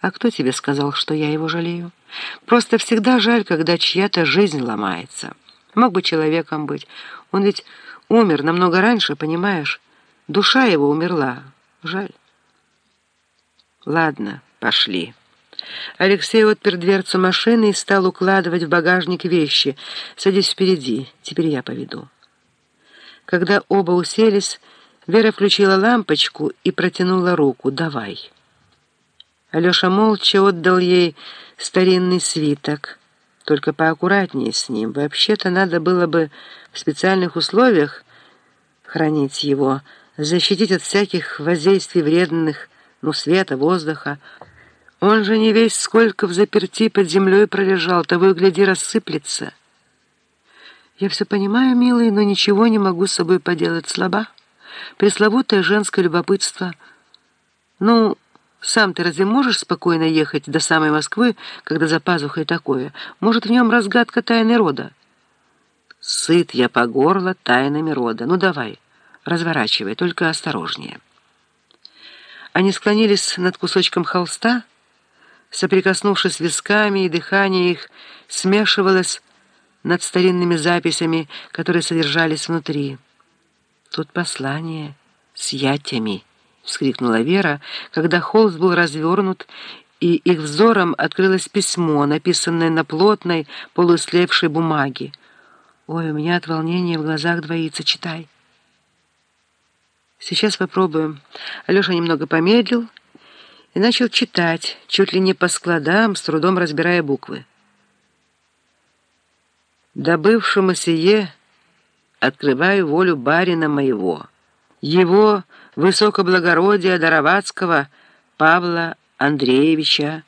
А кто тебе сказал, что я его жалею? Просто всегда жаль, когда чья-то жизнь ломается. Мог бы человеком быть. Он ведь умер намного раньше, понимаешь? Душа его умерла. Жаль. Ладно, пошли. Алексей отпер дверцу машины и стал укладывать в багажник вещи. «Садись впереди, теперь я поведу». Когда оба уселись, Вера включила лампочку и протянула руку. «Давай». Алеша молча отдал ей старинный свиток. Только поаккуратнее с ним. Вообще-то надо было бы в специальных условиях хранить его, защитить от всяких воздействий вредных, ну, света, воздуха. Он же не весь сколько в заперти под землей пролежал, того и гляди рассыплется. Я все понимаю, милый, но ничего не могу с собой поделать слаба. Пресловутое женское любопытство. Ну, сам ты разве можешь спокойно ехать до самой Москвы, когда за пазухой такое? Может, в нем разгадка тайны рода? Сыт я по горло тайнами рода. Ну, давай, разворачивай, только осторожнее. Они склонились над кусочком холста, соприкоснувшись висками, и дыхание их смешивалось над старинными записями, которые содержались внутри. Тут послание с ятями, — вскрикнула Вера, когда холст был развернут, и их взором открылось письмо, написанное на плотной, полуслевшей бумаге. «Ой, у меня от волнения в глазах двоится. Читай». «Сейчас попробуем». Алеша немного помедлил и начал читать, чуть ли не по складам, с трудом разбирая буквы. «Добывшему сие открываю волю барина моего, его высокоблагородия Даровацкого Павла Андреевича,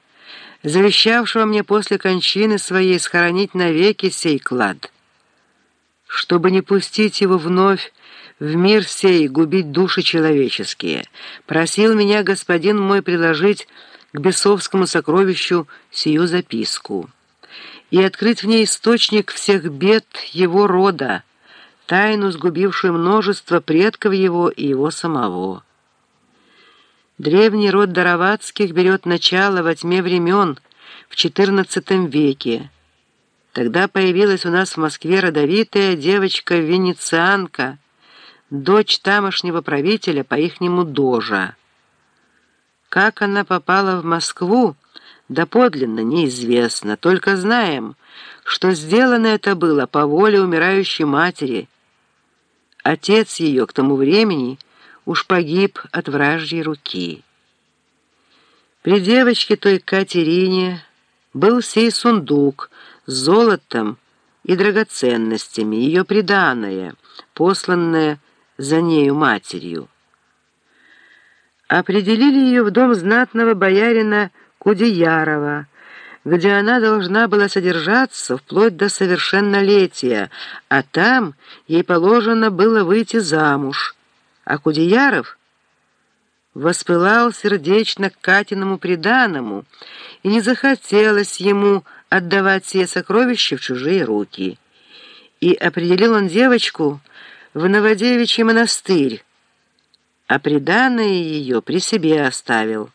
завещавшего мне после кончины своей схоронить навеки сей клад, чтобы не пустить его вновь в мир сей губить души человеческие, просил меня господин мой приложить к бесовскому сокровищу сию записку и открыть в ней источник всех бед его рода, тайну, сгубившую множество предков его и его самого. Древний род Даровацких берет начало во тьме времен, в XIV веке. Тогда появилась у нас в Москве родовитая девочка-венецианка, дочь тамошнего правителя по ихнему Дожа. Как она попала в Москву, доподлинно неизвестно, только знаем, что сделано это было по воле умирающей матери. Отец ее к тому времени уж погиб от вражьей руки. При девочке той Катерине был сей сундук с золотом и драгоценностями, ее приданое, посланное за нею матерью. Определили ее в дом знатного боярина Кудеярова, где она должна была содержаться вплоть до совершеннолетия, а там ей положено было выйти замуж. А Кудеяров воспылал сердечно к Катиному приданому, и не захотелось ему отдавать все сокровища в чужие руки. И определил он девочку в Новодевичий монастырь, а приданное ее при себе оставил.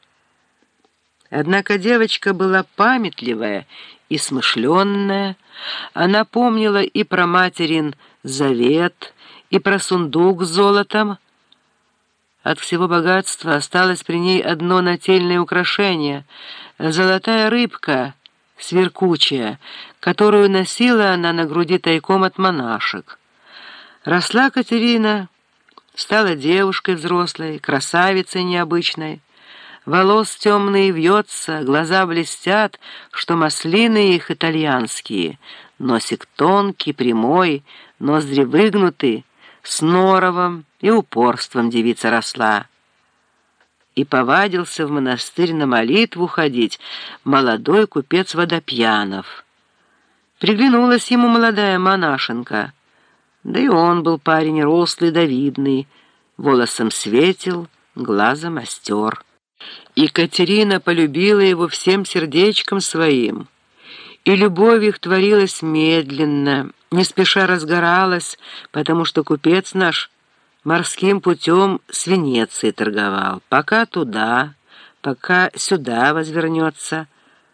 Однако девочка была памятливая и смышленная. Она помнила и про материн завет, и про сундук с золотом. От всего богатства осталось при ней одно нательное украшение — золотая рыбка, сверкучая, которую носила она на груди тайком от монашек. Росла Катерина, стала девушкой взрослой, красавицей необычной. Волос темный вьется, глаза блестят, что маслины их итальянские. Носик тонкий, прямой, ноздри выгнуты, с норовом и упорством девица росла. И повадился в монастырь на молитву ходить молодой купец Водопьянов. Приглянулась ему молодая монашенка — да и он был парень рослый да видный, волосом светил, глазом остер. Екатерина полюбила его всем сердечком своим, и любовь их творилась медленно, не спеша разгоралась, потому что купец наш морским путем с Венецией торговал, пока туда, пока сюда возвернется.